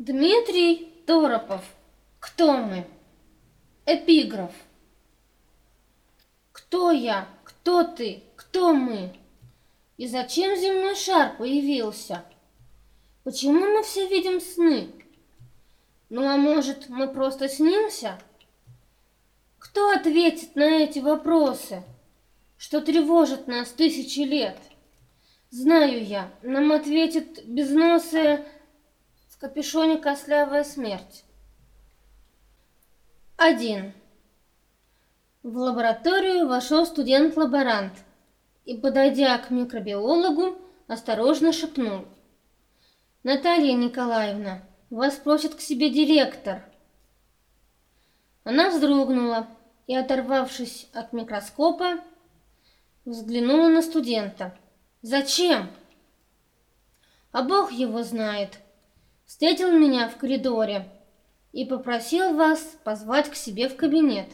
Дмитрий Торопов. Кто мы? Эпиграф. Кто я? Кто ты? Кто мы? И зачем земной шар появился? Почему мы все видим сны? Ну а может, мы просто снимся? Кто ответит на эти вопросы, что тревожит нас тысячи лет? Знаю я, нам ответит безносая капюшоне кослявая смерть. Один. В лабораторию вошел студент-лаборант и, подойдя к микробиологу, осторожно шепнул. «Наталья Николаевна, вас просит к себе директор». Она вздрогнула и, оторвавшись от микроскопа, взглянула на студента. Зачем? А Бог его знает. Встретил меня в коридоре и попросил вас позвать к себе в кабинет.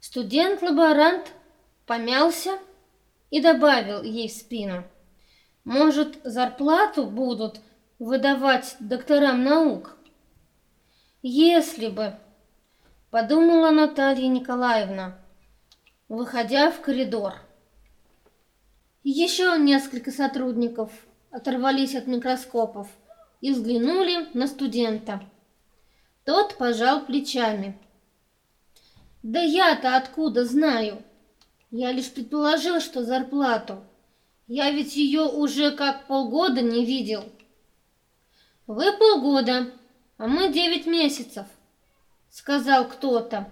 Студент-лаборант помялся и добавил ей в спину. Может, зарплату будут выдавать докторам наук? Если бы, подумала Наталья Николаевна, выходя в коридор. Еще несколько сотрудников оторвались от микроскопов и взглянули на студента. Тот пожал плечами. «Да я-то откуда знаю? Я лишь предположил, что зарплату. Я ведь ее уже как полгода не видел». «Вы полгода, а мы девять месяцев», — сказал кто-то,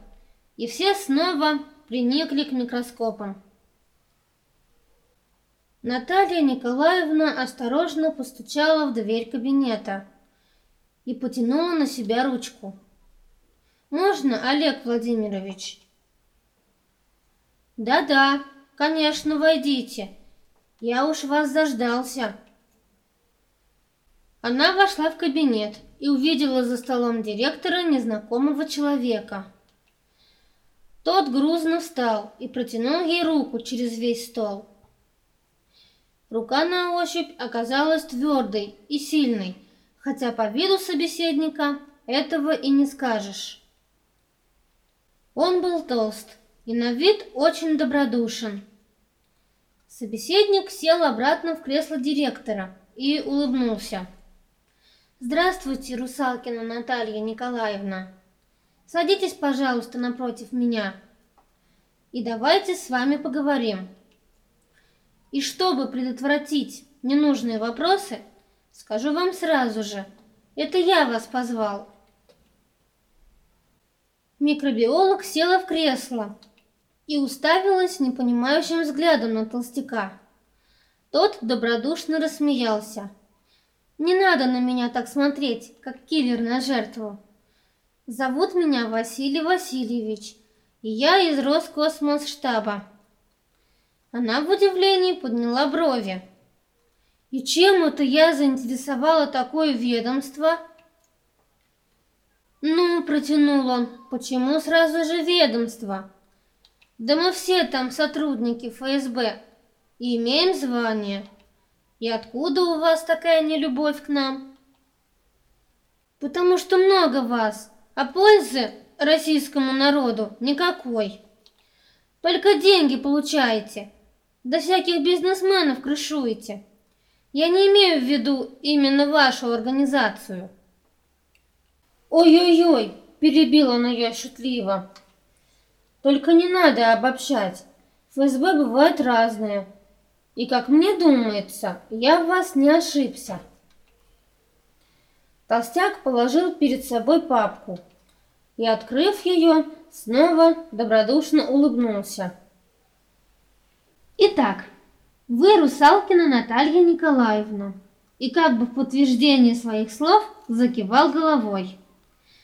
и все снова приникли к микроскопам. Наталья Николаевна осторожно постучала в дверь кабинета и потянула на себя ручку. «Можно, Олег Владимирович?» «Да-да, конечно, войдите. Я уж вас заждался». Она вошла в кабинет и увидела за столом директора незнакомого человека. Тот грузно встал и протянул ей руку через весь стол. Рука на ощупь оказалась твердой и сильной, хотя по виду собеседника этого и не скажешь. Он был толст и на вид очень добродушен. Собеседник сел обратно в кресло директора и улыбнулся. «Здравствуйте, Русалкина Наталья Николаевна. Садитесь, пожалуйста, напротив меня, и давайте с вами поговорим». И чтобы предотвратить ненужные вопросы, скажу вам сразу же, это я вас позвал. Микробиолог села в кресло и уставилась непонимающим взглядом на толстяка. Тот добродушно рассмеялся. «Не надо на меня так смотреть, как киллер на жертву. Зовут меня Василий Васильевич, и я из Роскосмосштаба. Она в удивлении подняла брови. И чем это я заинтересовала такое ведомство? Ну, протянул он, почему сразу же ведомство? Да мы все там сотрудники ФСБ и имеем звание. И откуда у вас такая нелюбовь к нам? Потому что много вас, а пользы российскому народу никакой. Только деньги получаете, да всяких бизнесменов крышуете. Я не имею в виду именно вашу организацию. Ой-ой-ой, перебила она ее шутливо. Только не надо обобщать. ФСБ бывает разное. И, как мне думается, я в вас не ошибся. Толстяк положил перед собой папку и, открыв ее, снова добродушно улыбнулся. Итак, вы Русалкина Наталья Николаевна. И как бы в подтверждение своих слов закивал головой.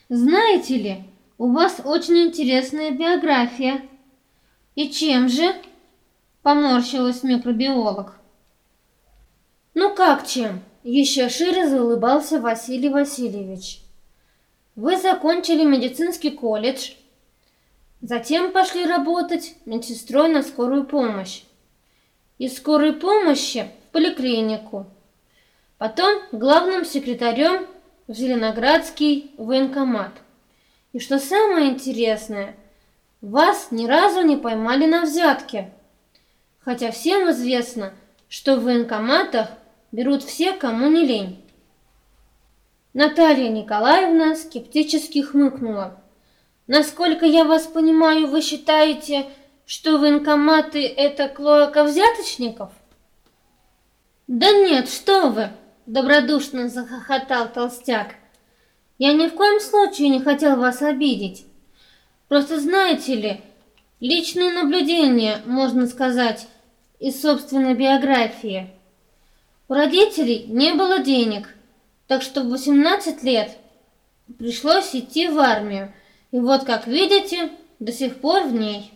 Знаете ли, у вас очень интересная биография. И чем же? Поморщилась микробиолог. Ну как чем? Еще шире заулыбался Василий Васильевич. Вы закончили медицинский колледж, затем пошли работать медсестрой на скорую помощь из скорой помощи в поликлинику, потом главным секретарем в Зеленоградский военкомат. И что самое интересное, вас ни разу не поймали на взятке. Хотя всем известно, что в военкоматах берут все, кому не лень. Наталья Николаевна скептически хмыкнула. Насколько я вас понимаю, вы считаете, что военкоматы это клоака взяточников? Да нет, что вы, добродушно захохотал толстяк. Я ни в коем случае не хотел вас обидеть. Просто знаете ли, личные наблюдения, можно сказать, из собственной биографии. У родителей не было денег, так что в 18 лет пришлось идти в армию. И вот, как видите, до сих пор в ней.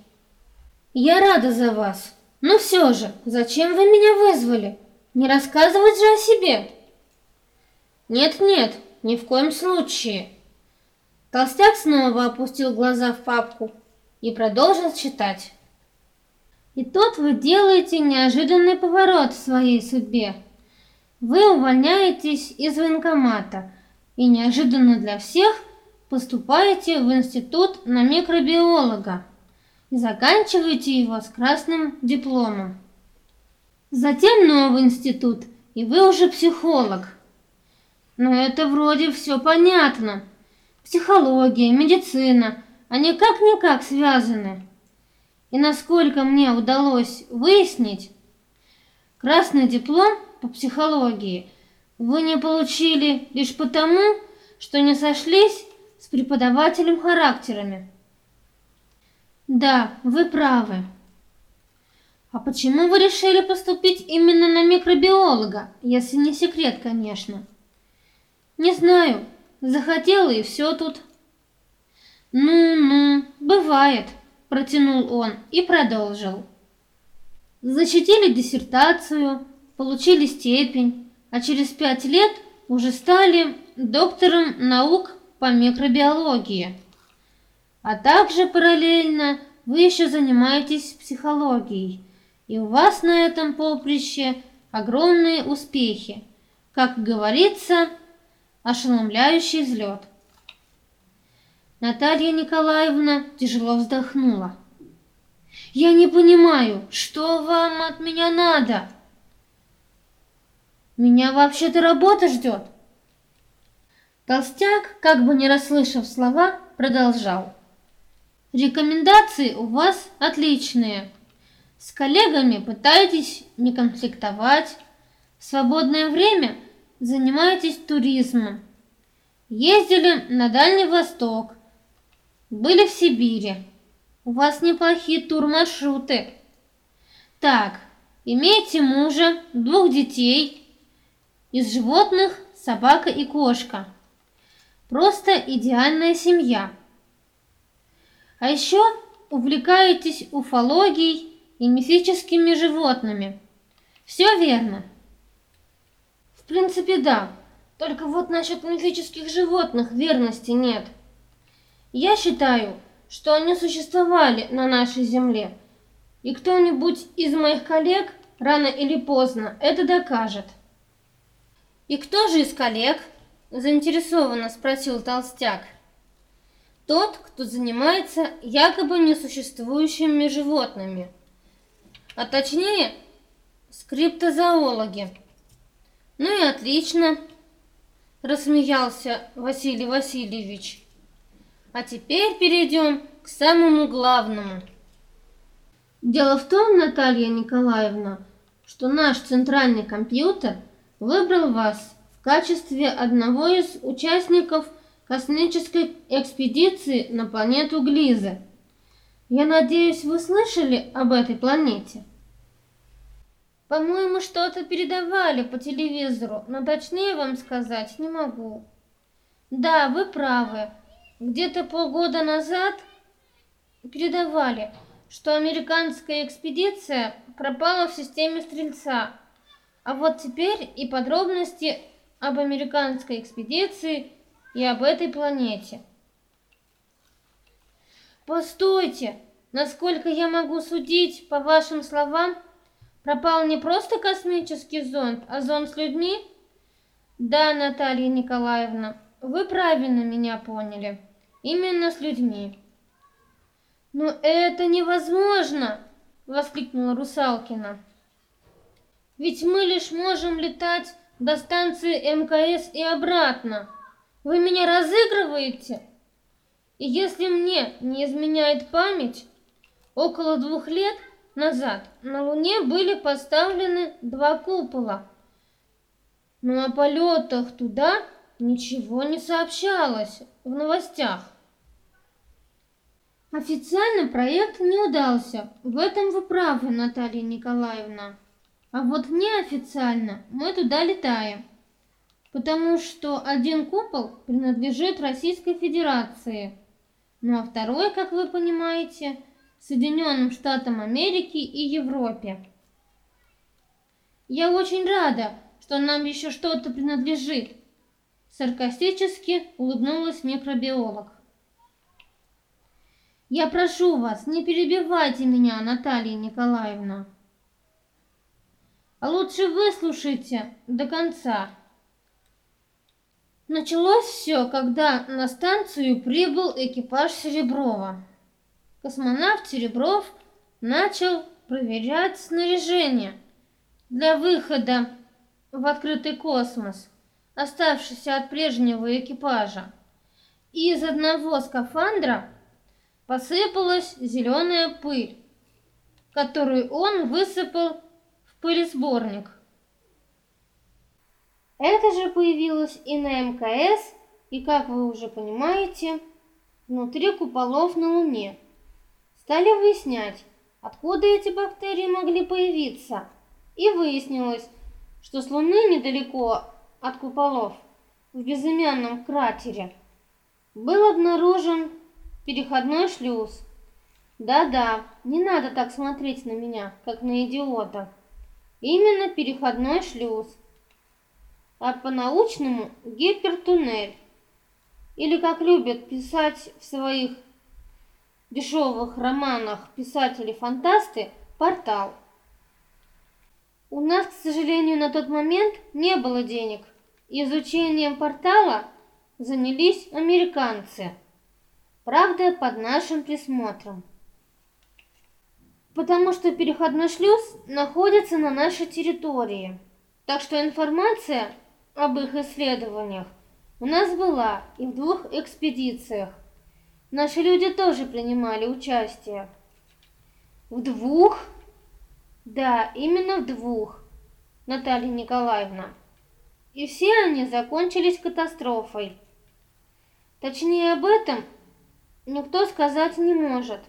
Я рада за вас. Но все же, зачем вы меня вызвали? Не рассказывать же о себе. Нет-нет, ни в коем случае. Толстяк снова опустил глаза в папку и продолжил читать. И тут вы делаете неожиданный поворот в своей судьбе. Вы увольняетесь из военкомата и неожиданно для всех поступаете в институт на микробиолога и заканчиваете его с красным дипломом. Затем новый институт, и вы уже психолог. Но это вроде все понятно. Психология, медицина, они как-никак связаны. И насколько мне удалось выяснить, красный диплом по психологии вы не получили лишь потому, что не сошлись с преподавателем характерами. Да, вы правы. А почему вы решили поступить именно на микробиолога, если не секрет, конечно? Не знаю, захотела и все тут. Ну-ну, бывает, протянул он и продолжил. Защитили диссертацию, получили степень, а через пять лет уже стали доктором наук по микробиологии. А также параллельно вы еще занимаетесь психологией, и у вас на этом поприще огромные успехи. Как говорится, ошеломляющий взлет. Наталья Николаевна тяжело вздохнула. «Я не понимаю, что вам от меня надо?» Меня вообще-то работа ждет. Толстяк, как бы не расслышав слова, продолжал. Рекомендации у вас отличные. С коллегами пытаетесь не конфликтовать. В свободное время занимаетесь туризмом. Ездили на Дальний Восток. Были в Сибири. У вас неплохие турмаршруты. Так, имеете мужа, двух детей – из животных собака и кошка. Просто идеальная семья. А еще увлекаетесь уфологией и мифическими животными. Все верно. В принципе, да. Только вот насчет мифических животных верности нет. Я считаю, что они существовали на нашей земле. И кто-нибудь из моих коллег рано или поздно это докажет. «И кто же из коллег?» – заинтересованно спросил Толстяк. «Тот, кто занимается якобы несуществующими животными, а точнее скриптозоологи». «Ну и отлично», – рассмеялся Василий Васильевич. «А теперь перейдем к самому главному». Дело в том, Наталья Николаевна, что наш центральный компьютер – выбрал вас в качестве одного из участников космической экспедиции на планету Глиза. Я надеюсь, вы слышали об этой планете? По-моему, что-то передавали по телевизору, но точнее вам сказать не могу. Да, вы правы. Где-то полгода назад передавали, что американская экспедиция пропала в системе Стрельца. А вот теперь и подробности об американской экспедиции и об этой планете. Постойте, насколько я могу судить, по вашим словам, пропал не просто космический зонд, а зонд с людьми? Да, Наталья Николаевна, вы правильно меня поняли. Именно с людьми. Но это невозможно, воскликнула Русалкина. Ведь мы лишь можем летать до станции МКС и обратно. Вы меня разыгрываете? И если мне не изменяет память, около двух лет назад на Луне были поставлены два купола. Но о полетах туда ничего не сообщалось в новостях. Официально проект не удался, в этом вы правы, Наталья Николаевна. А вот неофициально мы туда летаем, потому что один купол принадлежит Российской Федерации, ну а второй, как вы понимаете, Соединенным Штатам Америки и Европе. Я очень рада, что нам еще что-то принадлежит, саркастически улыбнулась микробиолог. Я прошу вас, не перебивайте меня, Наталья Николаевна. А лучше выслушайте до конца. Началось все, когда на станцию прибыл экипаж Сереброва. Космонавт Серебров начал проверять снаряжение для выхода в открытый космос, оставшийся от прежнего экипажа. Из одного скафандра посыпалась зеленая пыль, которую он высыпал пылесборник. Это же появилось и на МКС, и, как вы уже понимаете, внутри куполов на Луне. Стали выяснять, откуда эти бактерии могли появиться, и выяснилось, что с Луны недалеко от куполов, в безымянном кратере, был обнаружен переходной шлюз. Да-да, не надо так смотреть на меня, как на идиота. Именно переходной шлюз. А по-научному гипертуннель. Или, как любят писать в своих дешевых романах писатели-фантасты, портал. У нас, к сожалению, на тот момент не было денег. Изучением портала занялись американцы. Правда, под нашим присмотром потому что переходной шлюз находится на нашей территории. Так что информация об их исследованиях у нас была и в двух экспедициях. Наши люди тоже принимали участие. В двух? Да, именно в двух, Наталья Николаевна. И все они закончились катастрофой. Точнее об этом никто сказать не может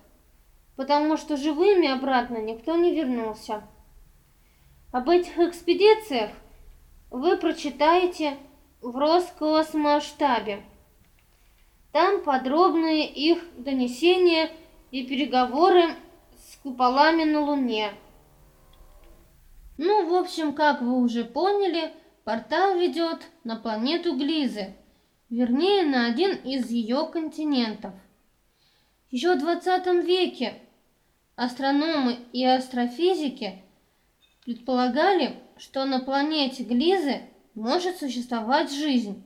потому что живыми обратно никто не вернулся. Об этих экспедициях вы прочитаете в Роскосмоштабе. Там подробные их донесения и переговоры с куполами на Луне. Ну, в общем, как вы уже поняли, портал ведет на планету Глизы, вернее, на один из ее континентов. Еще в 20 веке Астрономы и астрофизики предполагали, что на планете Глизы может существовать жизнь,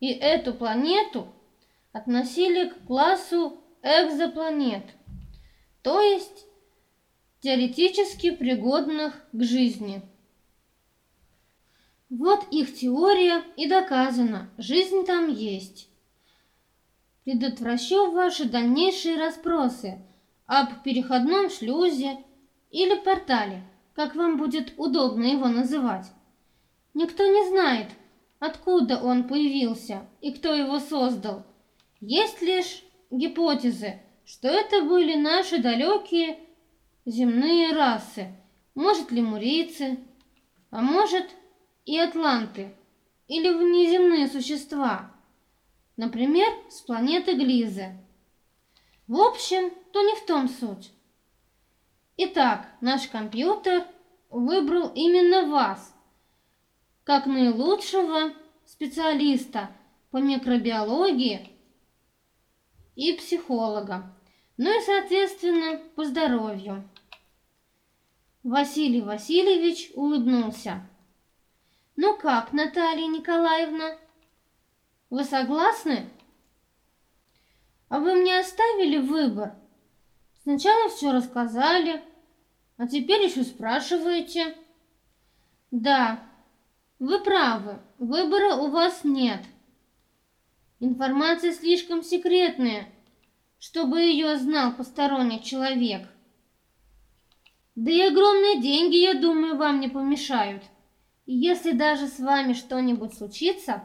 и эту планету относили к классу экзопланет, то есть теоретически пригодных к жизни. Вот их теория и доказана, жизнь там есть. Предотвращу ваши дальнейшие расспросы – об переходном шлюзе или портале, как вам будет удобно его называть. Никто не знает, откуда он появился и кто его создал. Есть лишь гипотезы, что это были наши далекие земные расы, может лемурийцы, а может и атланты, или внеземные существа, например, с планеты Глизы. В общем, то не в том суть. Итак, наш компьютер выбрал именно вас, как наилучшего специалиста по микробиологии и психолога, ну и, соответственно, по здоровью. Василий Васильевич улыбнулся. Ну как, Наталья Николаевна? Вы согласны? А вы мне оставили выбор? Сначала все рассказали, а теперь еще спрашиваете. Да, вы правы, выбора у вас нет. Информация слишком секретная, чтобы ее знал посторонний человек. Да и огромные деньги, я думаю, вам не помешают. И если даже с вами что-нибудь случится,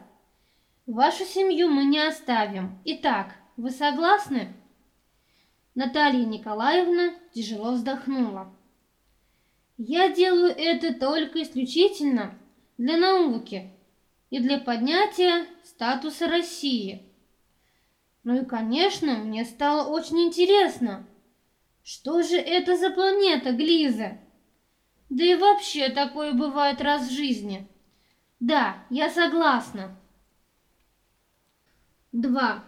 вашу семью мы не оставим. Итак, вы согласны? Наталья Николаевна тяжело вздохнула. Я делаю это только исключительно для науки и для поднятия статуса России. Ну и, конечно, мне стало очень интересно, что же это за планета Глиза? Да и вообще такое бывает раз в жизни. Да, я согласна. 2.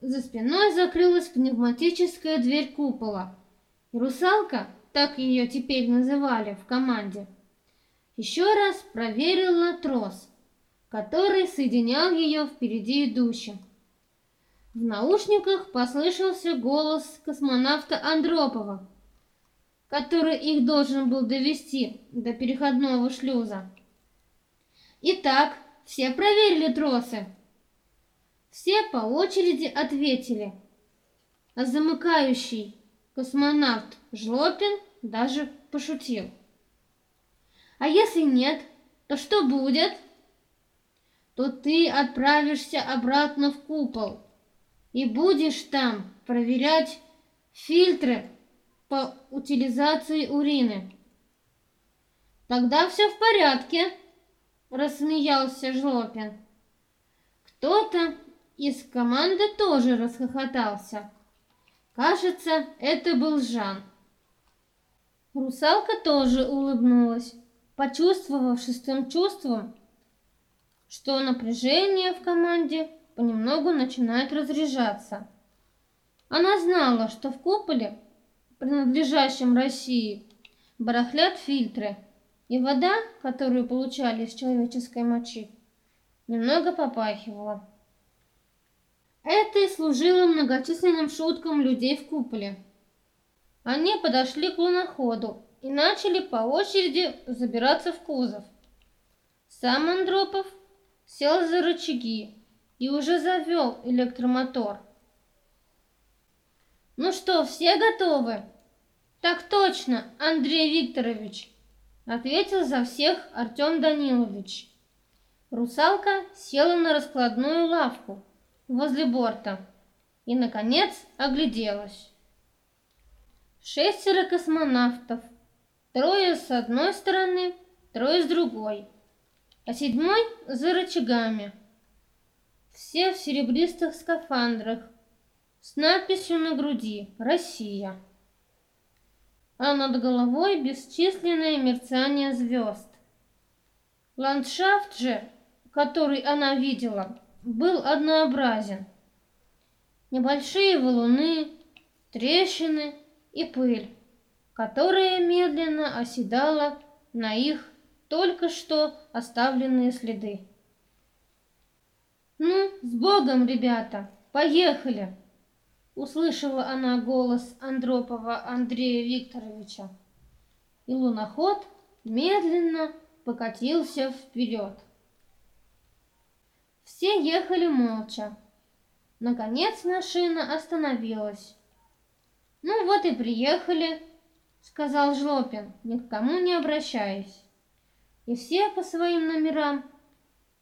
За спиной закрылась пневматическая дверь купола. Русалка, так ее теперь называли в команде, еще раз проверила трос, который соединял ее впереди идущим. В наушниках послышался голос космонавта Андропова, который их должен был довести до переходного шлюза. Итак, все проверили тросы. Все по очереди ответили. А замыкающий космонавт Жлопин даже пошутил. А если нет, то что будет? То ты отправишься обратно в купол и будешь там проверять фильтры по утилизации урины. Тогда все в порядке, рассмеялся Жлопин. Кто-то из команды тоже расхохотался. Кажется, это был Жан. Русалка тоже улыбнулась, почувствовав шестым чувством, что напряжение в команде понемногу начинает разряжаться. Она знала, что в куполе, принадлежащем России, барахлят фильтры, и вода, которую получали из человеческой мочи, немного попахивала. Это и служило многочисленным шуткам людей в куполе. Они подошли к луноходу и начали по очереди забираться в кузов. Сам Андропов сел за рычаги и уже завел электромотор. «Ну что, все готовы?» «Так точно, Андрей Викторович», — ответил за всех Артем Данилович. Русалка села на раскладную лавку возле борта и, наконец, огляделась. Шестеро космонавтов, трое с одной стороны, трое с другой, а седьмой за рычагами. Все в серебристых скафандрах с надписью на груди «Россия». А над головой бесчисленное мерцание звезд. Ландшафт же, который она видела, был однообразен. Небольшие валуны, трещины и пыль, которая медленно оседала на их только что оставленные следы. «Ну, с Богом, ребята, поехали!» Услышала она голос Андропова Андрея Викторовича. И луноход медленно покатился вперед. Все ехали молча. Наконец машина остановилась. «Ну вот и приехали», — сказал Жлопин, ни к кому не обращаясь. И все по своим номерам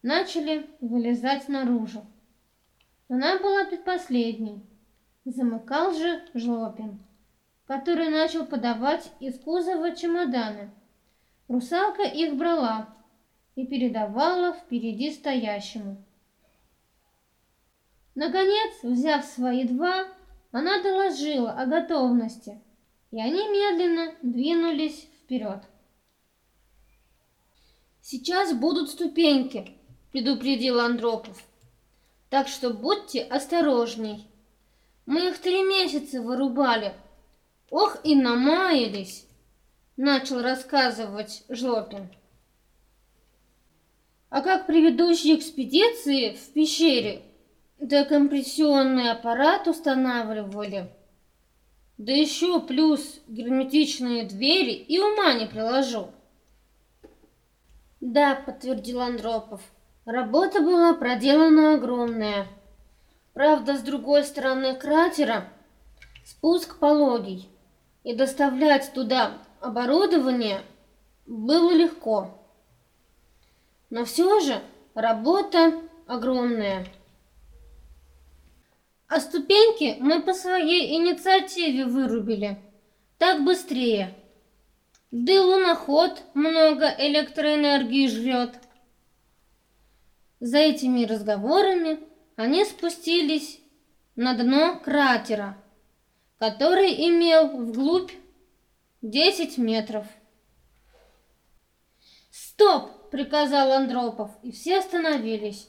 начали вылезать наружу. Она была предпоследней. Замыкал же Жлопин, который начал подавать из кузова чемоданы. Русалка их брала и передавала впереди стоящему. Наконец, взяв свои два, она доложила о готовности, и они медленно двинулись вперед. «Сейчас будут ступеньки», — предупредил Андропов. «Так что будьте осторожней. Мы их три месяца вырубали. Ох и намаялись», — начал рассказывать Жлопин. А как предыдущие экспедиции в пещере декомпрессионный аппарат устанавливали, да еще плюс герметичные двери и ума не приложу. Да, подтвердил Андропов. Работа была проделана огромная. Правда, с другой стороны кратера спуск пологий, и доставлять туда оборудование было легко. Но все же работа огромная. А ступеньки мы по своей инициативе вырубили. Так быстрее. Да и луноход много электроэнергии жрет. За этими разговорами они спустились на дно кратера, который имел вглубь 10 метров. «Стоп!» — приказал Андропов, и все остановились.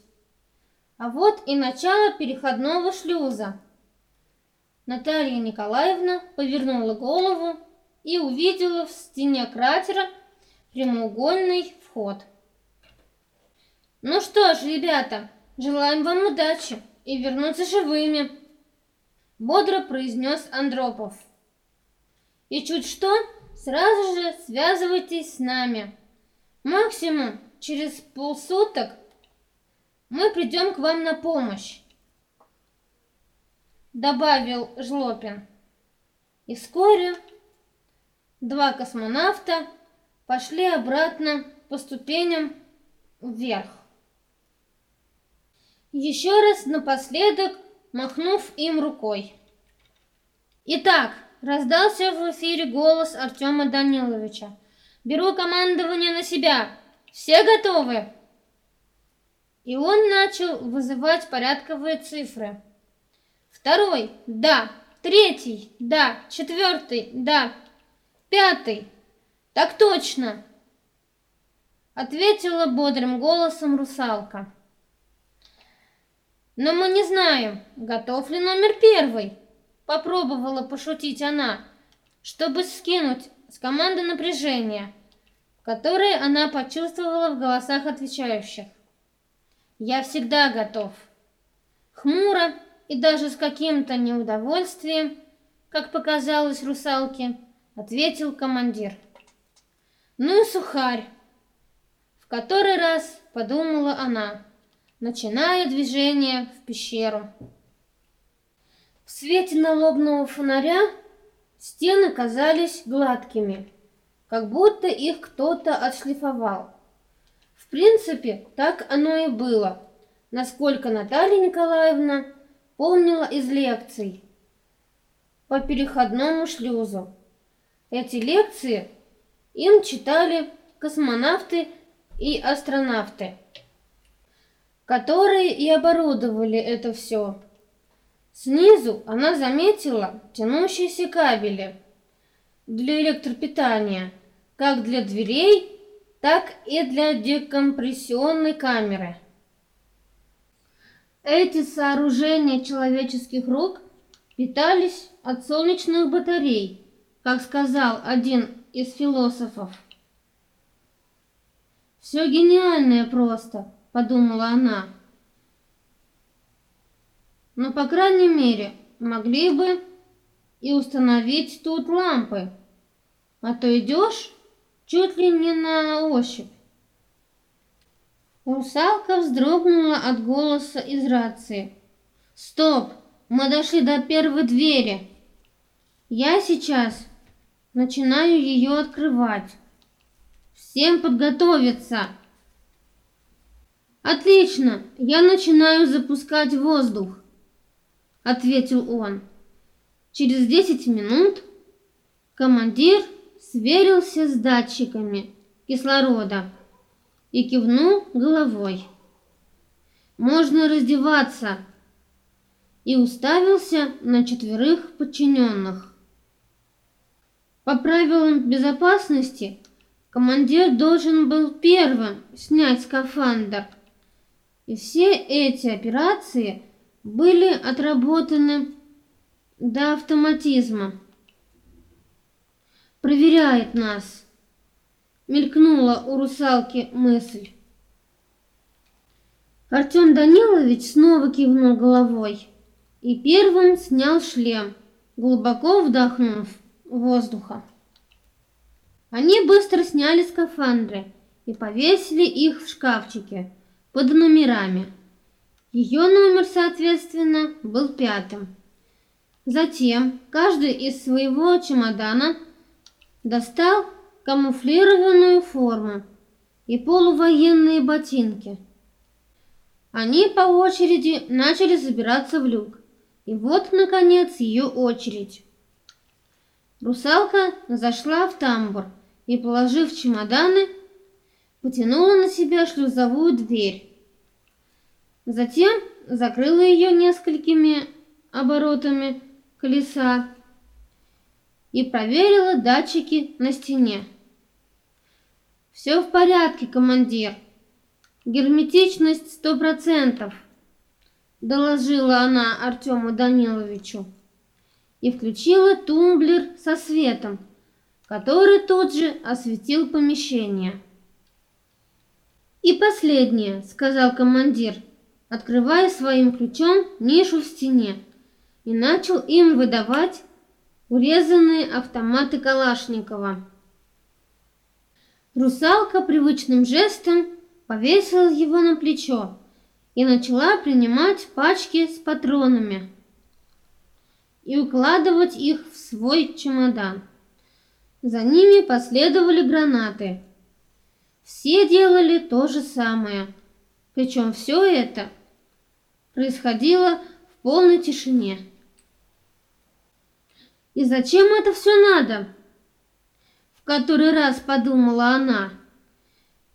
А вот и начало переходного шлюза. Наталья Николаевна повернула голову и увидела в стене кратера прямоугольный вход. «Ну что ж, ребята, желаем вам удачи и вернуться живыми!» Бодро произнес Андропов. «И чуть что, сразу же связывайтесь с нами. Максимум через полсуток мы придем к вам на помощь, добавил Жлопин. И вскоре два космонавта пошли обратно по ступеням вверх. Еще раз напоследок махнув им рукой. Итак, раздался в эфире голос Артема Даниловича. Беру командование на себя. Все готовы? И он начал вызывать порядковые цифры. Второй, да. Третий, да. Четвертый, да. Пятый, так точно. Ответила бодрым голосом русалка. Но мы не знаем, готов ли номер первый. Попробовала пошутить она, чтобы скинуть с команды напряжение, которое она почувствовала в голосах отвечающих. Я всегда готов. Хмуро и даже с каким-то неудовольствием, как показалось русалке, ответил командир. Ну сухарь. В который раз подумала она, начиная движение в пещеру. В свете налобного фонаря стены казались гладкими, как будто их кто-то отшлифовал. В принципе, так оно и было, насколько Наталья Николаевна помнила из лекций по переходному шлюзу. Эти лекции им читали космонавты и астронавты, которые и оборудовали это все. Снизу она заметила тянущиеся кабели для электропитания, как для дверей, так и для декомпрессионной камеры. Эти сооружения человеческих рук питались от солнечных батарей, как сказал один из философов. «Все гениальное просто», — подумала она. «Но, по крайней мере, могли бы и установить тут лампы. А то идешь чуть ли не на ощупь. Русалка вздрогнула от голоса из рации. «Стоп! Мы дошли до первой двери. Я сейчас начинаю ее открывать. Всем подготовиться!» «Отлично! Я начинаю запускать воздух!» Ответил он. Через десять минут командир сверился с датчиками кислорода и кивнул головой. «Можно раздеваться!» и уставился на четверых подчиненных. По правилам безопасности командир должен был первым снять скафандр, и все эти операции были отработаны до автоматизма проверяет нас. Мелькнула у русалки мысль. Артем Данилович снова кивнул головой и первым снял шлем, глубоко вдохнув воздуха. Они быстро сняли скафандры и повесили их в шкафчике под номерами. Ее номер, соответственно, был пятым. Затем каждый из своего чемодана достал камуфлированную форму и полувоенные ботинки. Они по очереди начали забираться в люк. И вот, наконец, ее очередь. Русалка зашла в тамбур и, положив чемоданы, потянула на себя шлюзовую дверь. Затем закрыла ее несколькими оборотами колеса и проверила датчики на стене. «Все в порядке, командир. Герметичность сто процентов», — доложила она Артему Даниловичу и включила тумблер со светом, который тут же осветил помещение. «И последнее», — сказал командир, открывая своим ключом нишу в стене и начал им выдавать урезанные автоматы Калашникова. Русалка привычным жестом повесила его на плечо и начала принимать пачки с патронами и укладывать их в свой чемодан. За ними последовали гранаты. Все делали то же самое, причем все это происходило в полной тишине. И зачем это все надо? В который раз подумала она.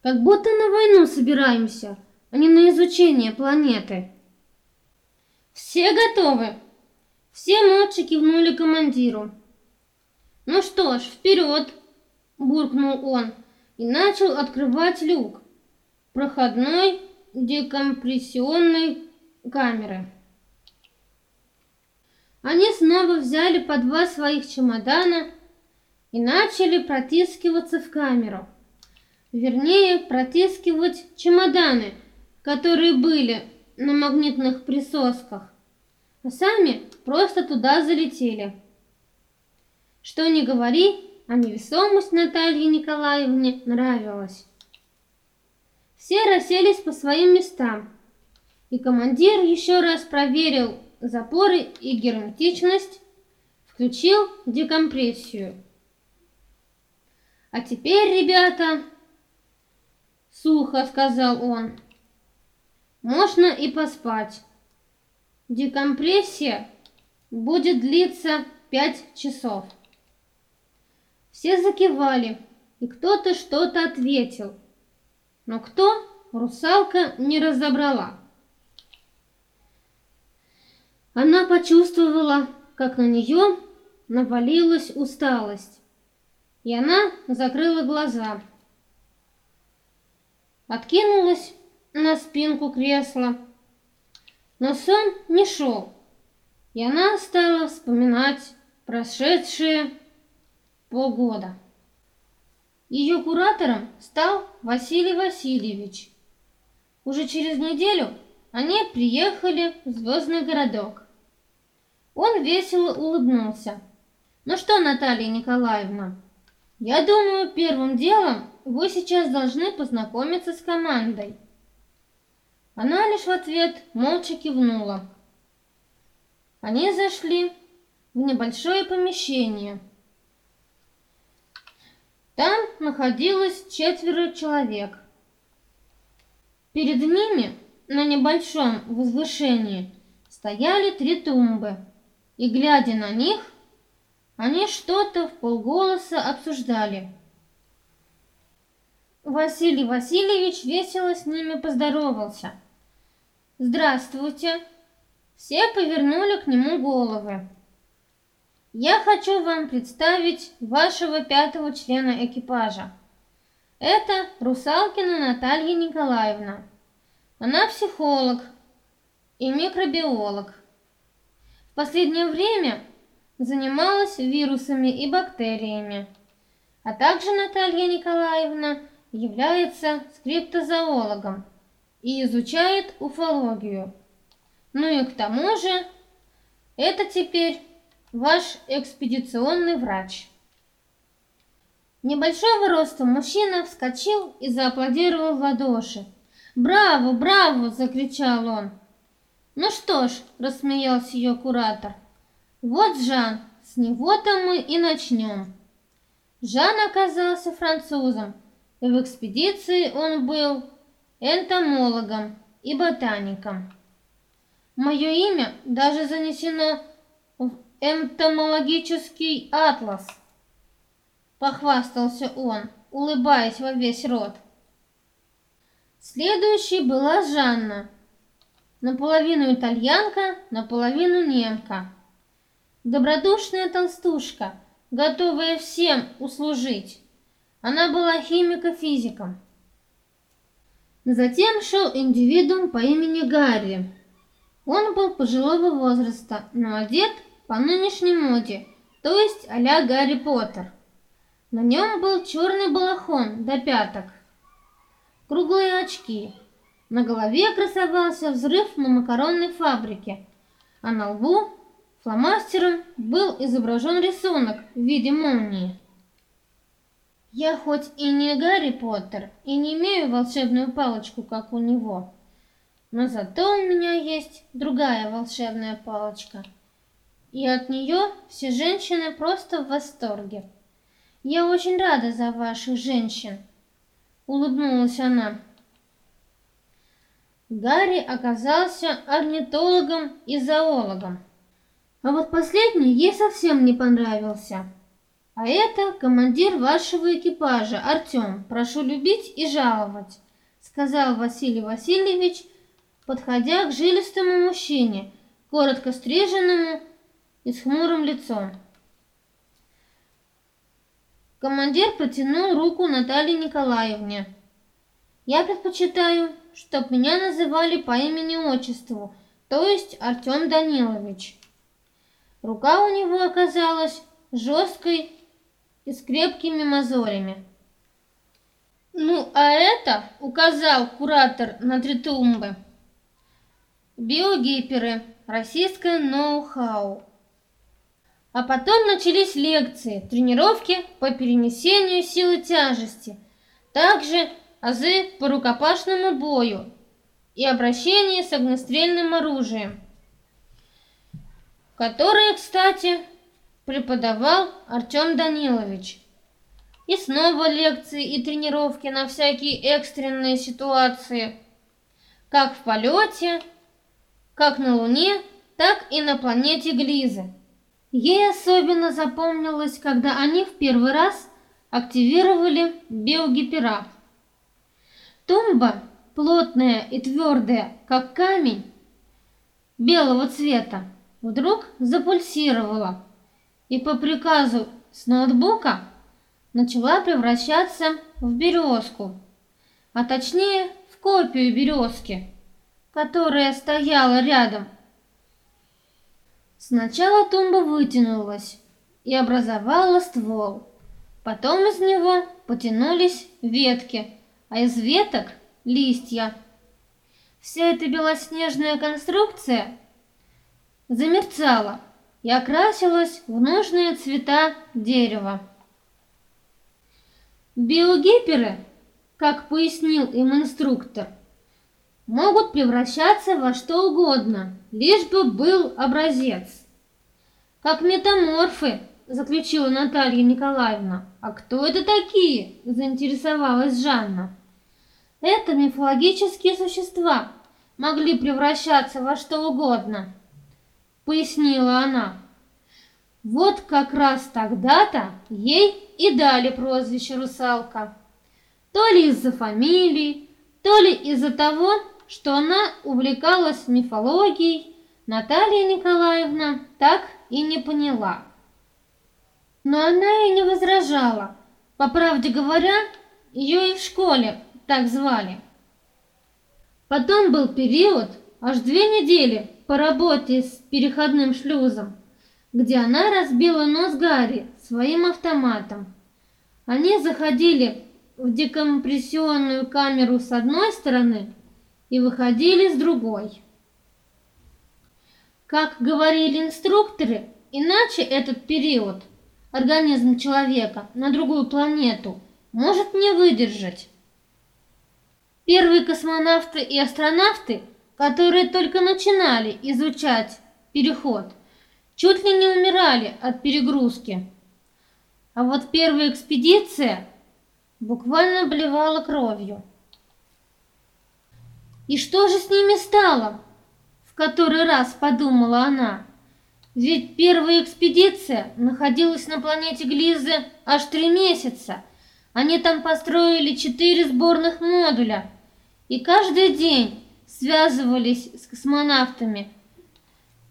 Как будто на войну собираемся, а не на изучение планеты. Все готовы? Все молча кивнули командиру. Ну что ж, вперед! буркнул он и начал открывать люк проходной декомпрессионной камеры. Они снова взяли по два своих чемодана и начали протискиваться в камеру. Вернее, протискивать чемоданы, которые были на магнитных присосках, а сами просто туда залетели. Что ни говори, а невесомость Наталье Николаевне нравилась. Все расселись по своим местам, и командир еще раз проверил запоры и герметичность, включил декомпрессию. А теперь, ребята, сухо сказал он, можно и поспать. Декомпрессия будет длиться пять часов. Все закивали, и кто-то что-то ответил. Но кто, русалка не разобрала. Она почувствовала, как на нее навалилась усталость, и она закрыла глаза. Откинулась на спинку кресла, но сон не шел, и она стала вспоминать прошедшие полгода. Ее куратором стал Василий Васильевич. Уже через неделю они приехали в звездный городок. Он весело улыбнулся. «Ну что, Наталья Николаевна, я думаю, первым делом вы сейчас должны познакомиться с командой». Она лишь в ответ молча кивнула. Они зашли в небольшое помещение. Там находилось четверо человек. Перед ними на небольшом возвышении стояли три тумбы – и, глядя на них, они что-то в полголоса обсуждали. Василий Васильевич весело с ними поздоровался. «Здравствуйте!» Все повернули к нему головы. «Я хочу вам представить вашего пятого члена экипажа. Это Русалкина Наталья Николаевна. Она психолог и микробиолог. Последнее время занималась вирусами и бактериями. А также Наталья Николаевна является скриптозоологом и изучает уфологию. Ну и к тому же, это теперь ваш экспедиционный врач. Небольшого роста мужчина вскочил и зааплодировал в ладоши. «Браво, браво!» – закричал он. «Ну что ж», – рассмеялся ее куратор, – «вот Жан, с него-то мы и начнем». Жан оказался французом, и в экспедиции он был энтомологом и ботаником. Мое имя даже занесено в энтомологический атлас. Похвастался он, улыбаясь во весь рот. Следующей была Жанна, наполовину итальянка, наполовину немка. Добродушная толстушка, готовая всем услужить. Она была химико-физиком. Затем шел индивидуум по имени Гарри. Он был пожилого возраста, но одет по нынешней моде, то есть а-ля Гарри Поттер. На нем был черный балахон до пяток, круглые очки. На голове красовался взрыв на макаронной фабрике, а на лбу фломастером был изображен рисунок в виде молнии. Я хоть и не Гарри Поттер, и не имею волшебную палочку, как у него, но зато у меня есть другая волшебная палочка, и от нее все женщины просто в восторге. Я очень рада за ваших женщин, улыбнулась она. Гарри оказался орнитологом и зоологом. А вот последний ей совсем не понравился. А это командир вашего экипажа, Артем. Прошу любить и жаловать, сказал Василий Васильевич, подходя к жилистому мужчине, коротко стриженному и с хмурым лицом. Командир протянул руку Наталье Николаевне. «Я предпочитаю, чтоб меня называли по имени-отчеству, то есть Артем Данилович». Рука у него оказалась жесткой и с крепкими мозолями. «Ну, а это, — указал куратор на три тумбы, — биогиперы, российское ноу-хау». А потом начались лекции, тренировки по перенесению силы тяжести, также азы по рукопашному бою и обращение с огнестрельным оружием, которые, кстати, преподавал Артем Данилович. И снова лекции и тренировки на всякие экстренные ситуации, как в полете, как на Луне, так и на планете Глизы. Ей особенно запомнилось, когда они в первый раз активировали биогипера. Тумба, плотная и твердая, как камень, белого цвета, вдруг запульсировала и по приказу с ноутбука начала превращаться в березку, а точнее в копию березки, которая стояла рядом Сначала тумба вытянулась и образовала ствол. Потом из него потянулись ветки, а из веток – листья. Вся эта белоснежная конструкция замерцала и окрасилась в нужные цвета дерева. Биогиперы, как пояснил им инструктор, могут превращаться во что угодно, лишь бы был образец. Как метаморфы, заключила Наталья Николаевна. А кто это такие? заинтересовалась Жанна. Это мифологические существа, могли превращаться во что угодно, пояснила она. Вот как раз тогда-то ей и дали прозвище русалка. То ли из-за фамилии, то ли из-за того, что она увлекалась мифологией, Наталья Николаевна так и не поняла. Но она и не возражала. По правде говоря, ее и в школе так звали. Потом был период, аж две недели по работе с переходным шлюзом, где она разбила нос Гарри своим автоматом. Они заходили в декомпрессионную камеру с одной стороны и выходили с другой. Как говорили инструкторы, иначе этот период организм человека на другую планету может не выдержать. Первые космонавты и астронавты, которые только начинали изучать переход, чуть ли не умирали от перегрузки. А вот первая экспедиция буквально блевала кровью. И что же с ними стало? В который раз подумала она. Ведь первая экспедиция находилась на планете Глизы аж три месяца. Они там построили четыре сборных модуля и каждый день связывались с космонавтами,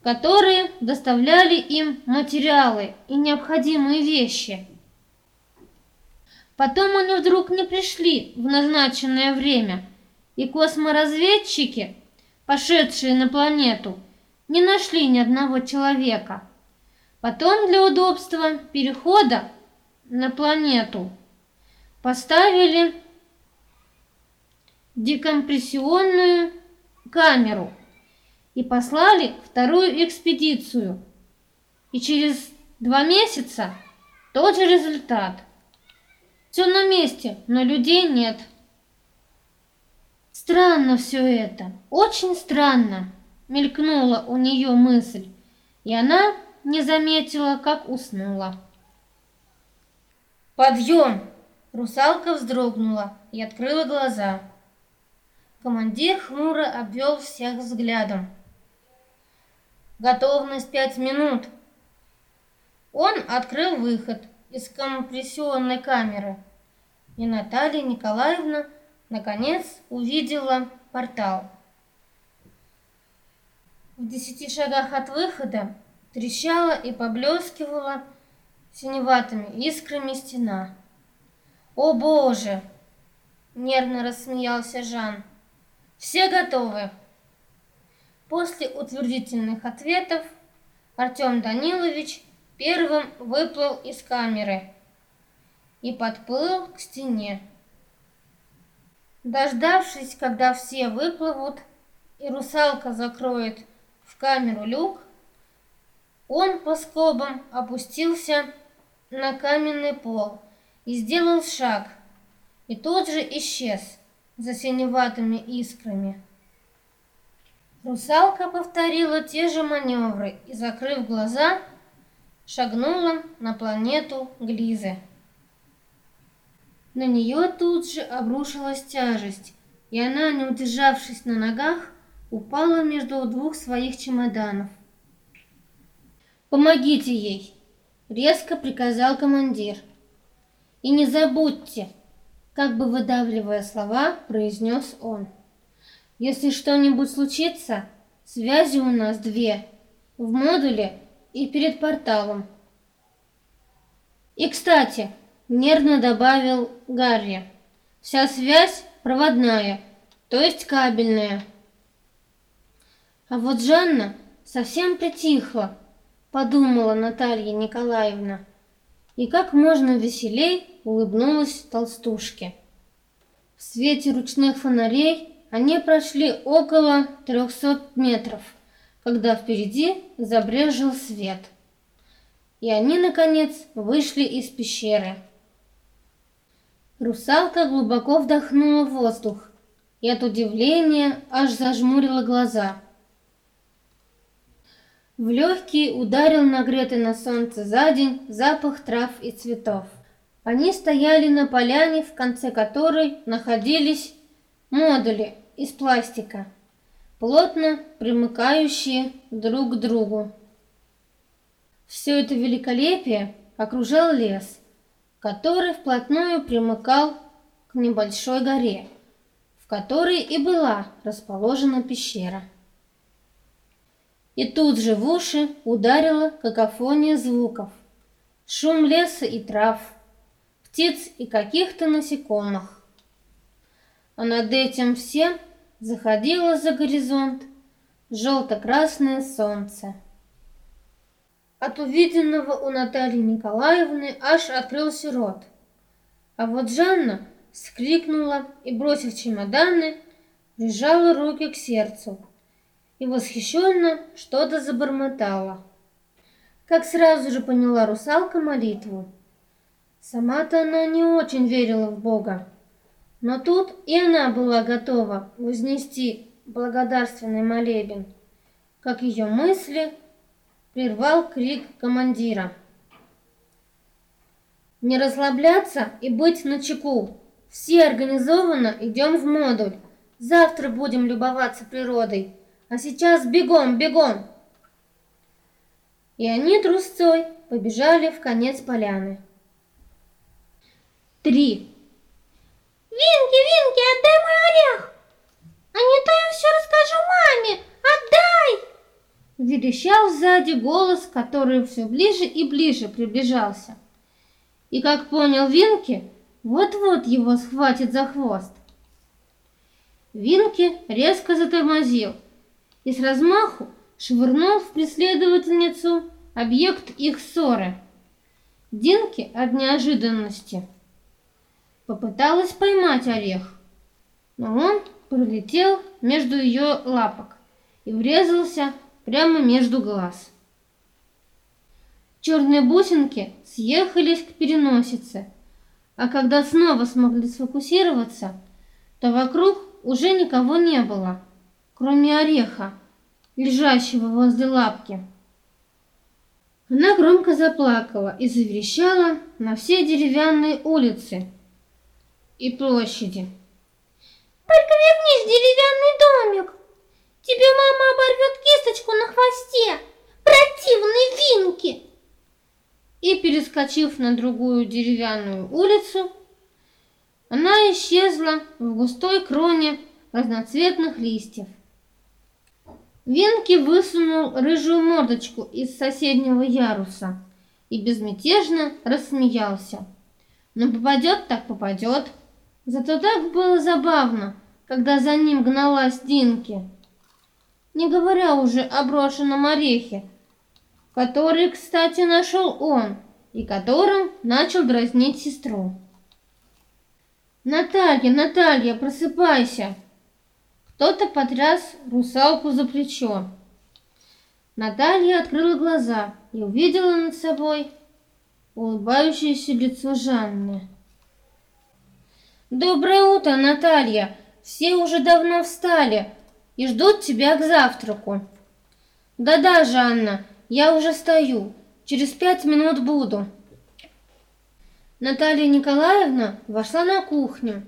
которые доставляли им материалы и необходимые вещи. Потом они вдруг не пришли в назначенное время, и косморазведчики, пошедшие на планету, не нашли ни одного человека. Потом для удобства перехода на планету поставили декомпрессионную камеру и послали вторую экспедицию. И через два месяца тот же результат. Все на месте, но людей нет. Странно все это, очень странно, мелькнула у нее мысль, и она не заметила, как уснула. Подъем! Русалка вздрогнула и открыла глаза. Командир хмуро обвел всех взглядом. Готовность пять минут. Он открыл выход из компрессионной камеры, и Наталья Николаевна наконец увидела портал. В десяти шагах от выхода трещала и поблескивала синеватыми искрами стена. «О, Боже!» — нервно рассмеялся Жан. Все готовы. После утвердительных ответов Артем Данилович первым выплыл из камеры и подплыл к стене. Дождавшись, когда все выплывут и русалка закроет в камеру люк, он по скобам опустился на каменный пол и сделал шаг, и тут же исчез за синеватыми искрами. Русалка повторила те же маневры и, закрыв глаза, шагнула на планету Глизы. На нее тут же обрушилась тяжесть, и она, не удержавшись на ногах, упала между двух своих чемоданов. «Помогите ей!» — резко приказал командир. «И не забудьте, как бы выдавливая слова, произнес он. Если что-нибудь случится, связи у нас две, в модуле и перед порталом. И, кстати, нервно добавил Гарри, вся связь проводная, то есть кабельная. А вот Жанна совсем притихла, подумала Наталья Николаевна и как можно веселей улыбнулась толстушке. В свете ручных фонарей они прошли около трехсот метров, когда впереди забрежил свет. И они, наконец, вышли из пещеры. Русалка глубоко вдохнула воздух и от удивления аж зажмурила глаза – в легкие ударил нагретый на солнце за день запах трав и цветов. Они стояли на поляне, в конце которой находились модули из пластика, плотно примыкающие друг к другу. Все это великолепие окружал лес, который вплотную примыкал к небольшой горе, в которой и была расположена пещера. И тут же в уши ударила какофония звуков. Шум леса и трав, птиц и каких-то насекомых. А над этим всем заходило за горизонт желто-красное солнце. От увиденного у Натальи Николаевны аж открылся рот. А вот Жанна скрикнула и, бросив чемоданы, прижала руки к сердцу и восхищенно что-то забормотала. Как сразу же поняла русалка молитву. Сама-то она не очень верила в Бога, но тут и она была готова вознести благодарственный молебен, как ее мысли прервал крик командира. Не расслабляться и быть начеку. Все организованно идем в модуль. Завтра будем любоваться природой. А сейчас бегом, бегом!» И они трусцой побежали в конец поляны. Три. «Винки, Винки, отдай мой орех! А не то я все расскажу маме! Отдай!» Верещал сзади голос, который все ближе и ближе приближался. И, как понял Винки, вот-вот его схватит за хвост. Винки резко затормозил и с размаху швырнул в преследовательницу объект их ссоры. Динки от неожиданности попыталась поймать орех, но он пролетел между ее лапок и врезался прямо между глаз. Черные бусинки съехались к переносице, а когда снова смогли сфокусироваться, то вокруг уже никого не было кроме ореха, лежащего возле лапки. Она громко заплакала и заверещала на все деревянные улицы и площади. «Только вернись, деревянный домик! Тебе мама оборвет кисточку на хвосте! Противный винки!» И, перескочив на другую деревянную улицу, она исчезла в густой кроне разноцветных листьев. Венки высунул рыжую мордочку из соседнего яруса и безмятежно рассмеялся. Но «Ну, попадет так попадет. Зато так было забавно, когда за ним гналась Динки. Не говоря уже о брошенном орехе, который, кстати, нашел он и которым начал дразнить сестру. «Наталья, Наталья, просыпайся!» Кто-то потряс русалку за плечо. Наталья открыла глаза и увидела над собой улыбающееся лицо Жанны. «Доброе утро, Наталья! Все уже давно встали и ждут тебя к завтраку». «Да-да, Жанна, я уже стою. Через пять минут буду». Наталья Николаевна вошла на кухню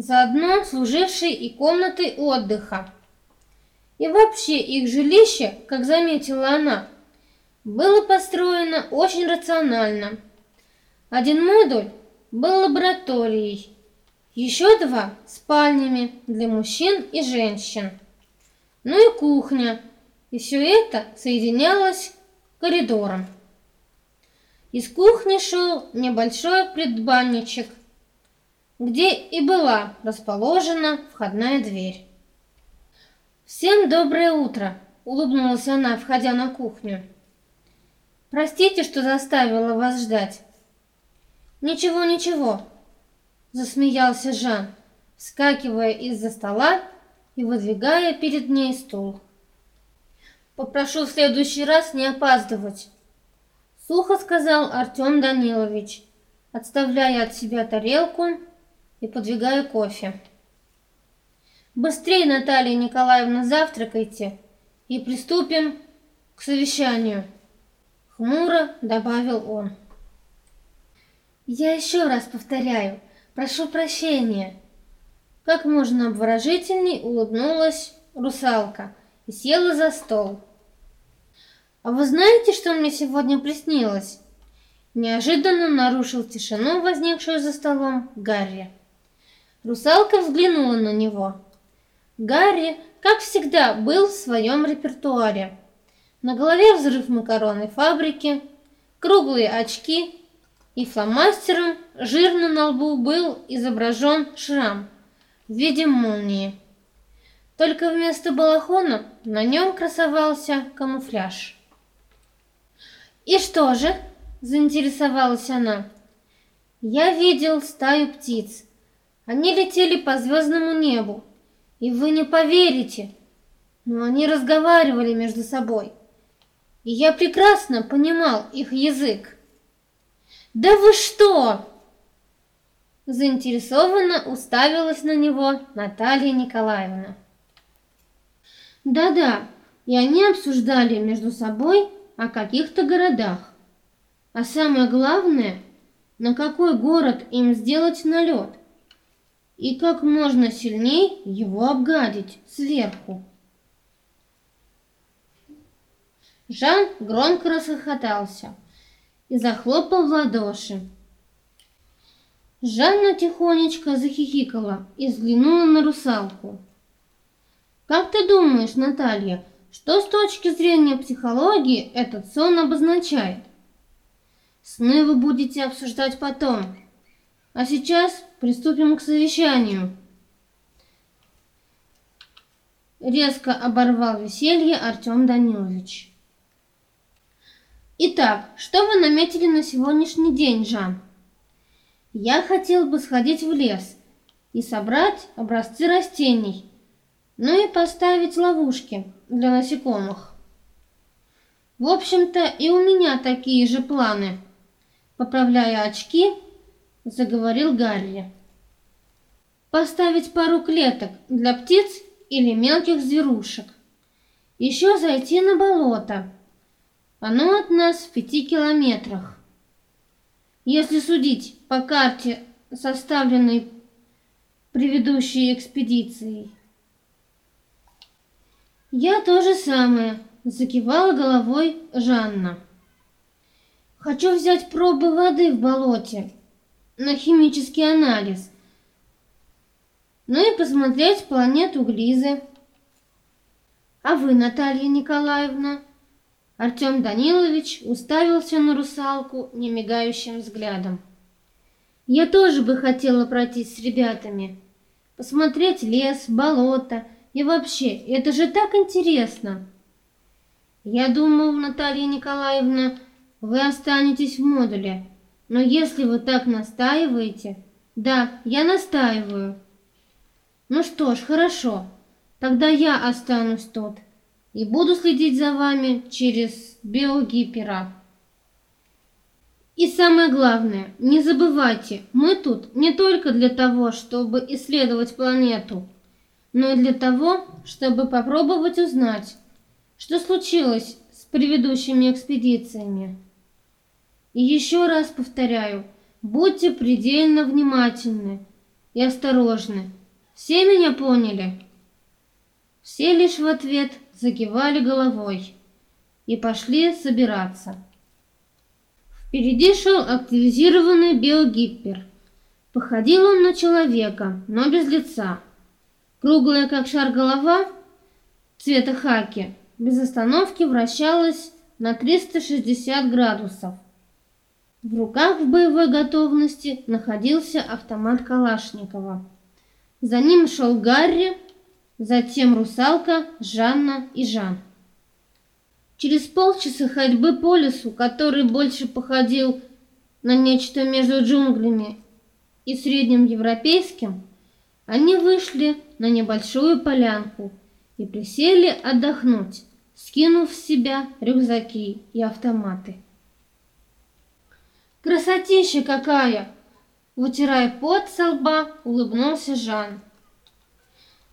заодно служившей и комнатой отдыха. И вообще их жилище, как заметила она, было построено очень рационально. Один модуль был лабораторией, еще два – спальнями для мужчин и женщин. Ну и кухня, и все это соединялось коридором. Из кухни шел небольшой предбанничек где и была расположена входная дверь. «Всем доброе утро!» — улыбнулась она, входя на кухню. «Простите, что заставила вас ждать». «Ничего, ничего», — засмеялся Жан, вскакивая из-за стола и выдвигая перед ней стул. «Попрошу в следующий раз не опаздывать», — сухо сказал Артем Данилович, отставляя от себя тарелку и подвигаю кофе. «Быстрее, Наталья Николаевна, завтракайте и приступим к совещанию», — хмуро добавил он. «Я еще раз повторяю, прошу прощения». Как можно обворожительней улыбнулась русалка и села за стол. «А вы знаете, что мне сегодня приснилось?» Неожиданно нарушил тишину, возникшую за столом, Гарри. Русалка взглянула на него. Гарри, как всегда, был в своем репертуаре. На голове взрыв макаронной фабрики, круглые очки и фломастером жирно на лбу был изображен шрам в виде молнии. Только вместо балахона на нем красовался камуфляж. «И что же?» – заинтересовалась она. «Я видел стаю птиц», они летели по звездному небу И вы не поверите, но они разговаривали между собой. И я прекрасно понимал их язык. «Да вы что?» Заинтересованно уставилась на него Наталья Николаевна. Да-да, и они обсуждали между собой о каких-то городах. А самое главное, на какой город им сделать налет и как можно сильнее его обгадить сверху. Жан громко расхохотался и захлопал в ладоши. Жанна тихонечко захихикала и взглянула на русалку. «Как ты думаешь, Наталья, что с точки зрения психологии этот сон обозначает?» «Сны вы будете обсуждать потом, а сейчас приступим к совещанию». Резко оборвал веселье Артем Данилович. Итак, что вы наметили на сегодняшний день, Жан? Я хотел бы сходить в лес и собрать образцы растений, ну и поставить ловушки для насекомых. В общем-то, и у меня такие же планы. Поправляя очки, заговорил Гарри. Поставить пару клеток для птиц или мелких зверушек. Еще зайти на болото. Оно от нас в пяти километрах. Если судить по карте, составленной предыдущей экспедицией. Я то же самое, закивала головой Жанна. Хочу взять пробы воды в болоте на химический анализ. Ну и посмотреть планету Глизы. А вы, Наталья Николаевна? Артем Данилович уставился на русалку немигающим взглядом. Я тоже бы хотела пройтись с ребятами, посмотреть лес, болото и вообще, это же так интересно. Я думал, Наталья Николаевна, вы останетесь в модуле, но если вы так настаиваете, да, я настаиваю. Ну что ж, хорошо, тогда я останусь тут и буду следить за вами через биогипера. И самое главное, не забывайте, мы тут не только для того, чтобы исследовать планету, но и для того, чтобы попробовать узнать, что случилось с предыдущими экспедициями. И еще раз повторяю, будьте предельно внимательны и осторожны. Все меня поняли? Все лишь в ответ закивали головой и пошли собираться. Впереди шел активизированный биогиппер. Походил он на человека, но без лица. Круглая, как шар голова, цвета хаки, без остановки вращалась на 360 градусов. В руках в боевой готовности находился автомат Калашникова. За ним шел Гарри, затем русалка, Жанна и Жан. Через полчаса ходьбы по лесу, который больше походил на нечто между джунглями и средним европейским, они вышли на небольшую полянку и присели отдохнуть, скинув с себя рюкзаки и автоматы. «Красотища какая!» Вытирая пот со лба, улыбнулся Жан.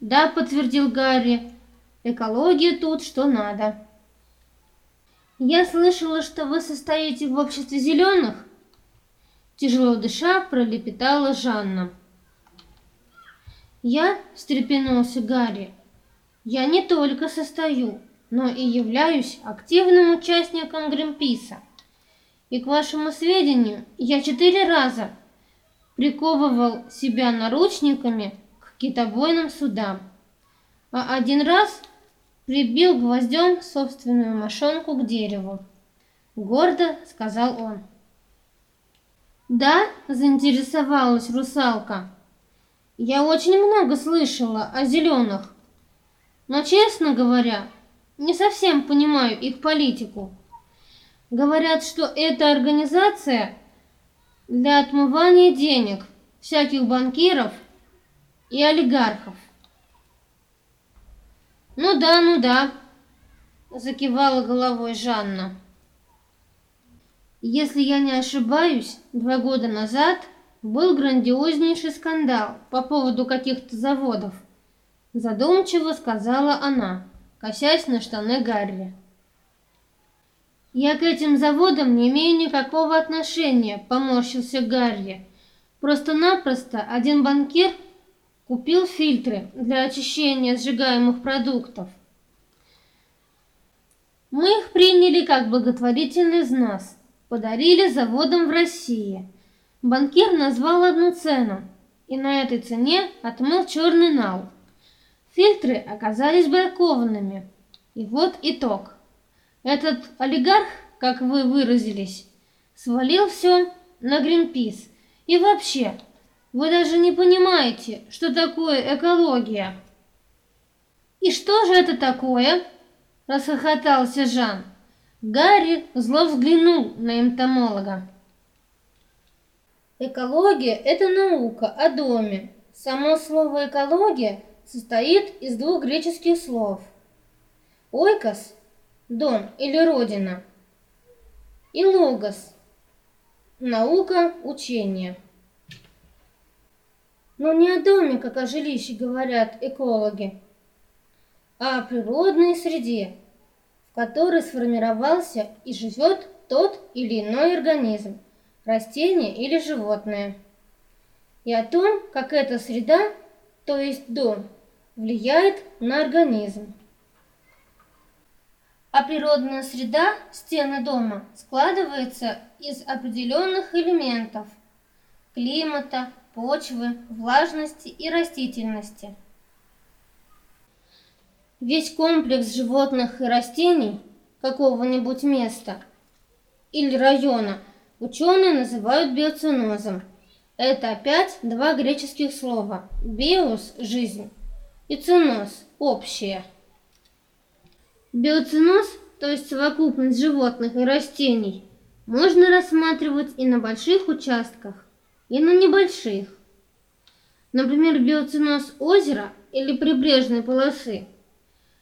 Да, подтвердил Гарри. Экология тут что надо. Я слышала, что вы состоите в обществе зеленых. Тяжело дыша, пролепетала Жанна. Я, встрепенулся Гарри, я не только состою, но и являюсь активным участником Гринписа. И к вашему сведению, я четыре раза приковывал себя наручниками китобойным судам, а один раз прибил гвоздем собственную мошонку к дереву. Гордо сказал он. «Да?» – заинтересовалась русалка. «Я очень много слышала о зеленых, но, честно говоря, не совсем понимаю их политику. Говорят, что это организация для отмывания денег всяких банкиров – и олигархов. Ну да, ну да, закивала головой Жанна. Если я не ошибаюсь, два года назад был грандиознейший скандал по поводу каких-то заводов. Задумчиво сказала она, косясь на штаны Гарри. «Я к этим заводам не имею никакого отношения», — поморщился Гарри. «Просто-напросто один банкир купил фильтры для очищения сжигаемых продуктов. Мы их приняли как благотворительный взнос, подарили заводам в России. Банкир назвал одну цену, и на этой цене отмыл черный нал. Фильтры оказались бракованными. И вот итог. Этот олигарх, как вы выразились, свалил все на Гринпис. И вообще, вы даже не понимаете, что такое экология. И что же это такое? Расхохотался Жан. Гарри зло взглянул на энтомолога. Экология – это наука о доме. Само слово «экология» состоит из двух греческих слов. Ойкос – дом или родина, и логос – наука, учение. Но не о доме, как о жилище говорят экологи, а о природной среде, в которой сформировался и живет тот или иной организм, растение или животное, и о том, как эта среда, то есть дом, влияет на организм. А природная среда, стены дома, складывается из определенных элементов – климата, почвы, влажности и растительности. Весь комплекс животных и растений какого-нибудь места или района ученые называют биоценозом. Это опять два греческих слова – биос – жизнь и ценоз – общее. Биоценоз, то есть совокупность животных и растений, можно рассматривать и на больших участках, и на небольших. Например, биоценоз озера или прибрежной полосы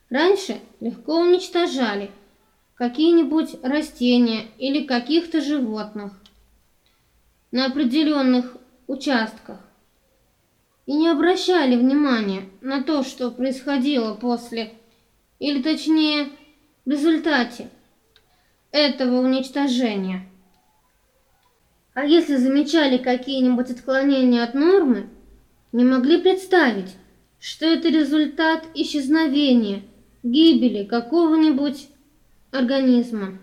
раньше легко уничтожали какие-нибудь растения или каких-то животных на определенных участках и не обращали внимания на то, что происходило после, или точнее, в результате этого уничтожения. А если замечали какие-нибудь отклонения от нормы, не могли представить, что это результат исчезновения, гибели какого-нибудь организма.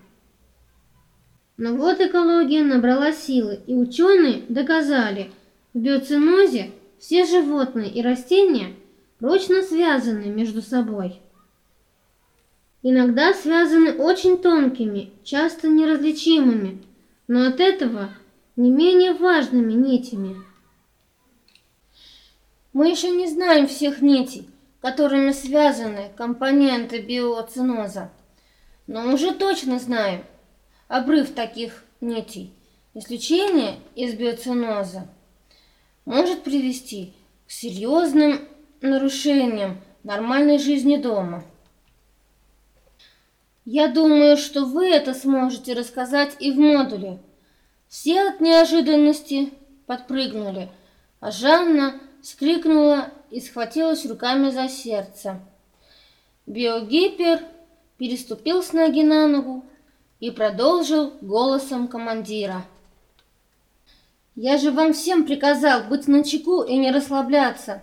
Но вот экология набрала силы, и ученые доказали, в биоценозе все животные и растения прочно связаны между собой. Иногда связаны очень тонкими, часто неразличимыми, но от этого не менее важными нитями. Мы еще не знаем всех нитей, которыми связаны компоненты биоценоза, но уже точно знаем обрыв таких нитей. Исключение из биоценоза может привести к серьезным нарушениям нормальной жизни дома. Я думаю, что вы это сможете рассказать и в модуле. Все от неожиданности подпрыгнули, а Жанна вскрикнула и схватилась руками за сердце. Биогипер переступил с ноги на ногу и продолжил голосом командира. Я же вам всем приказал быть начеку и не расслабляться.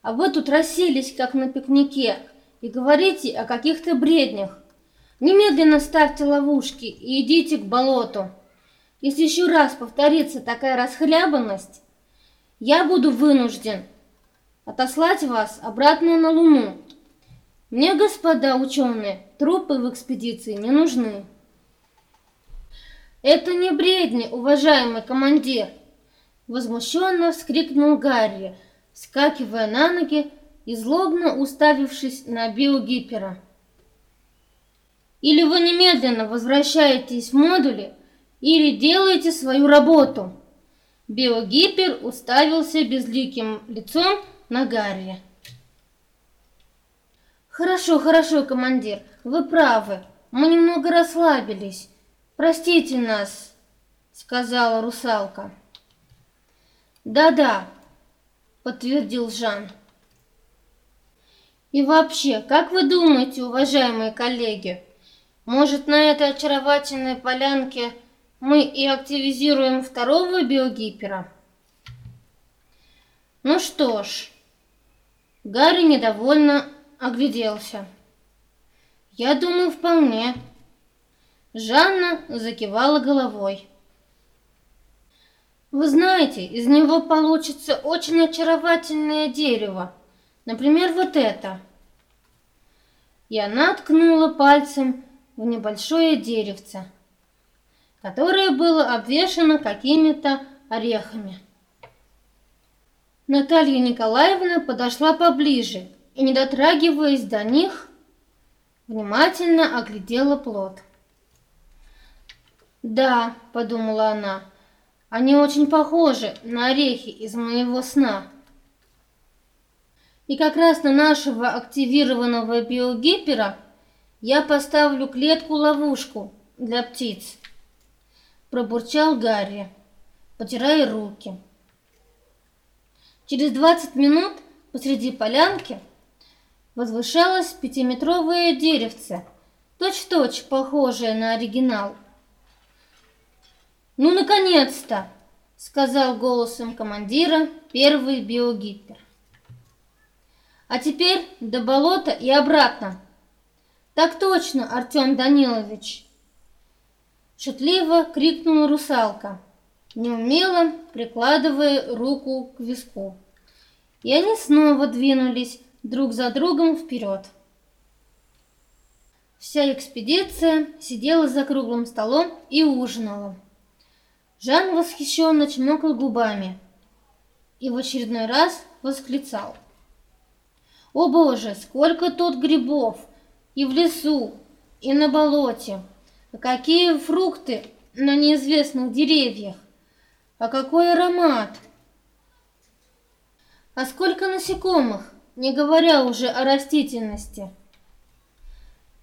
А вы тут расселись, как на пикнике, и говорите о каких-то бреднях. Немедленно ставьте ловушки и идите к болоту. Если еще раз повторится такая расхлябанность, я буду вынужден отослать вас обратно на Луну. Мне, господа ученые, трупы в экспедиции не нужны. «Это не бредни, уважаемый командир!» Возмущенно вскрикнул Гарри, скакивая на ноги и злобно уставившись на биогипера. «Или вы немедленно возвращаетесь в модули, или делаете свою работу!» Биогипер уставился безликим лицом на Гарри. Хорошо, хорошо, командир, вы правы. Мы немного расслабились. Простите нас, сказала русалка. Да-да, подтвердил Жан. И вообще, как вы думаете, уважаемые коллеги, может на этой очаровательной полянке мы и активизируем второго биогипера? Ну что ж, Гарри недовольно огляделся. Я думаю, вполне. Жанна закивала головой. Вы знаете, из него получится очень очаровательное дерево. Например, вот это. И она ткнула пальцем в небольшое деревце, которое было обвешано какими-то орехами. Наталья Николаевна подошла поближе и, не дотрагиваясь до них, внимательно оглядела плод. «Да», — подумала она, — «они очень похожи на орехи из моего сна». И как раз на нашего активированного биогипера я поставлю клетку-ловушку для птиц. Пробурчал Гарри, потирая руки. Через 20 минут посреди полянки возвышалось пятиметровое деревце, точь-в-точь -точь похожее на оригинал. «Ну, наконец-то!» — сказал голосом командира первый биогипер. «А теперь до болота и обратно!» «Так точно, Артем Данилович!» Шутливо крикнула русалка, неумело прикладывая руку к виску. И они снова двинулись друг за другом вперед. Вся экспедиция сидела за круглым столом и ужинала. Жан восхищенно чмокал губами и в очередной раз восклицал. «О боже, сколько тут грибов! И в лесу, и на болоте! А какие фрукты на неизвестных деревьях! А какой аромат! А сколько насекомых, не говоря уже о растительности!»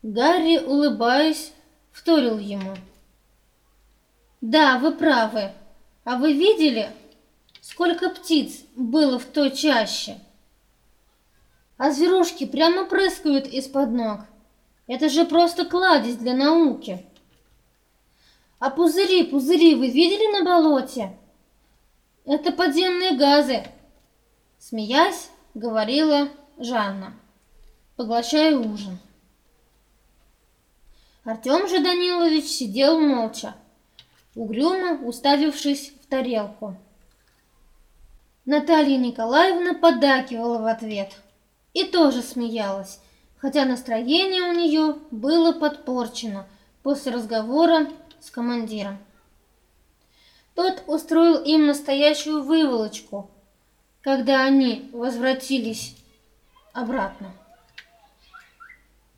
Гарри, улыбаясь, вторил ему. Да, вы правы. А вы видели, сколько птиц было в той чаще? А зверушки прямо прыскают из-под ног. Это же просто кладезь для науки. А пузыри, пузыри вы видели на болоте? Это подземные газы. Смеясь, говорила Жанна, поглощая ужин. Артем же Данилович сидел молча, угрюмо уставившись в тарелку. Наталья Николаевна поддакивала в ответ и тоже смеялась, хотя настроение у нее было подпорчено после разговора с командиром. Тот устроил им настоящую выволочку, когда они возвратились обратно.